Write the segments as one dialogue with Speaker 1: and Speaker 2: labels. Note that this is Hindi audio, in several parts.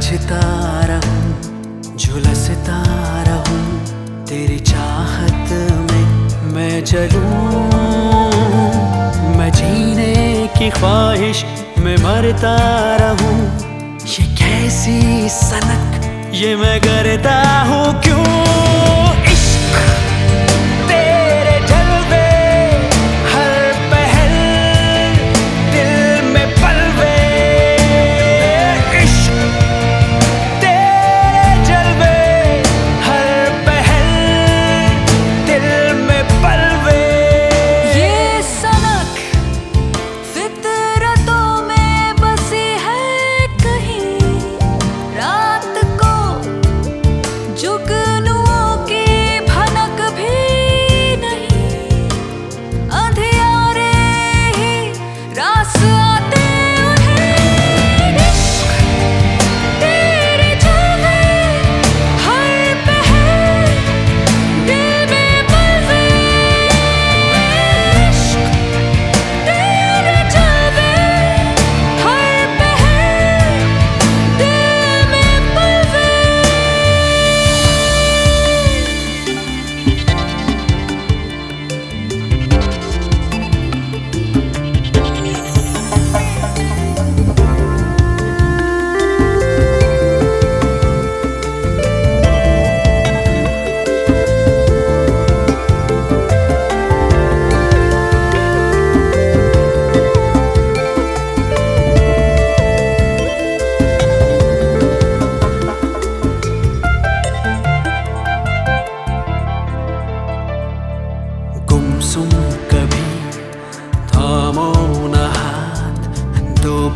Speaker 1: उलझता रहूँ, झुलसता रहूँ, तेरी चाहत में मैं जलूं। मैं जीने की ख्वाहिश में मरता रहूँ। ये कैसी सनक, ये मैं करता हूँ क्यों?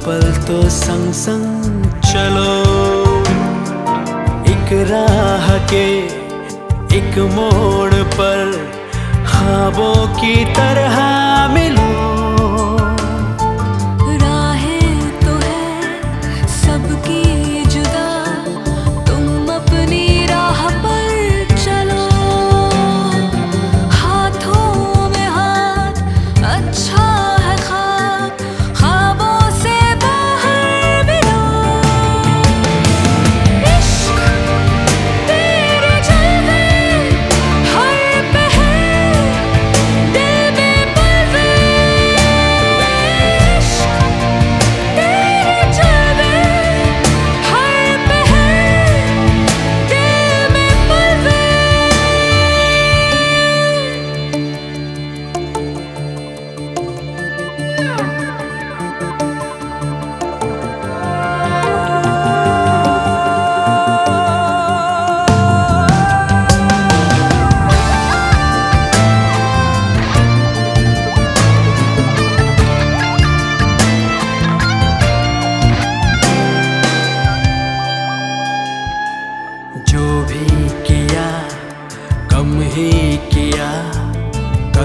Speaker 1: पल तो संग संग चलो। एक राह के एक मोड़ पर खाबों की तरह मिलो।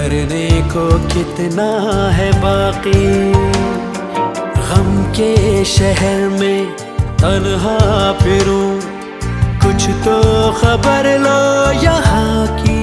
Speaker 1: करने को कितना है बाकी? गम के शहर में तनहा फिरूं। कुछ तो खबर लो यहाँ की।